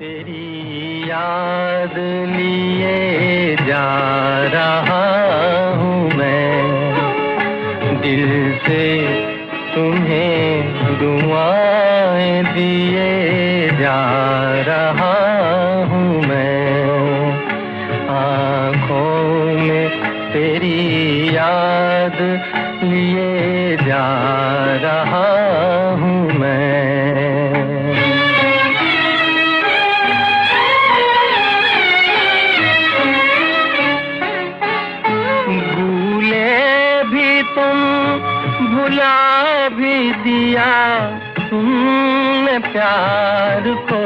तेरी याद लिए जा रहा हूँ मैं। दिल से तुम्हें दुआएँ दिए जा रहा हूँ मैं। आँखों में तेरी याद लिए जा भुला भी दिया, तुमने प्यार को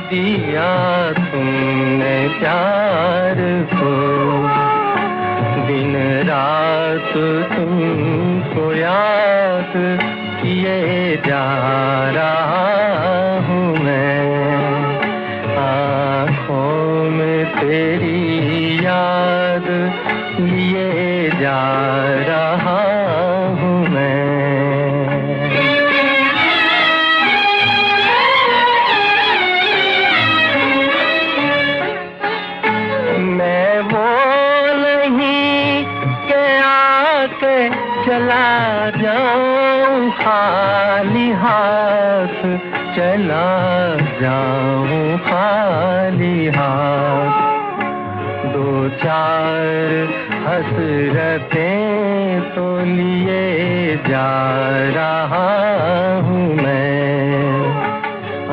दिया, तुमने प्यार को। दिन रात तुमको याद किए जा रहा हूँ मैं। आँखों में तेरी याद चला जाऊँ खाली हाथ। चार हसरतें तो लिए जा रहा हूँ मैं।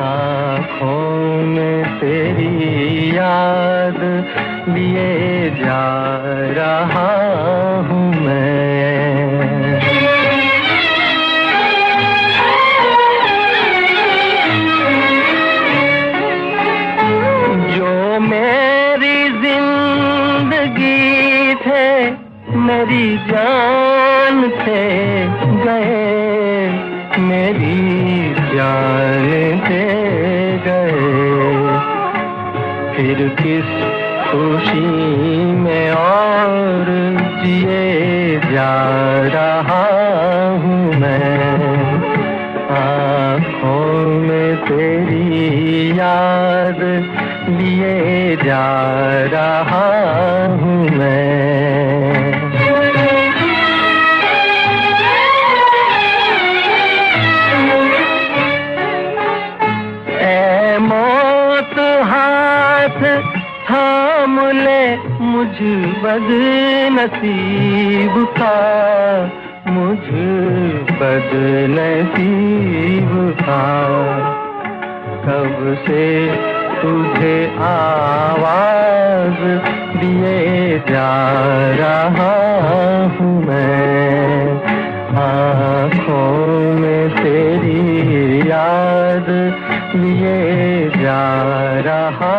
आँखों में तेरी याद लिए मेरी जान थे गए, मेरी जान थे गए। फिर किस खुशी में और जिए जा रहा हूँ मैं? आँखों में तेरी याद लिए जा रहा थाम ले मुझ बद नसीब का मुझ बद नसीब का कब से तुझे आवाज़ दिए जा रहा हूँ मैं। आँखों में तेरी याद लिए जा रहा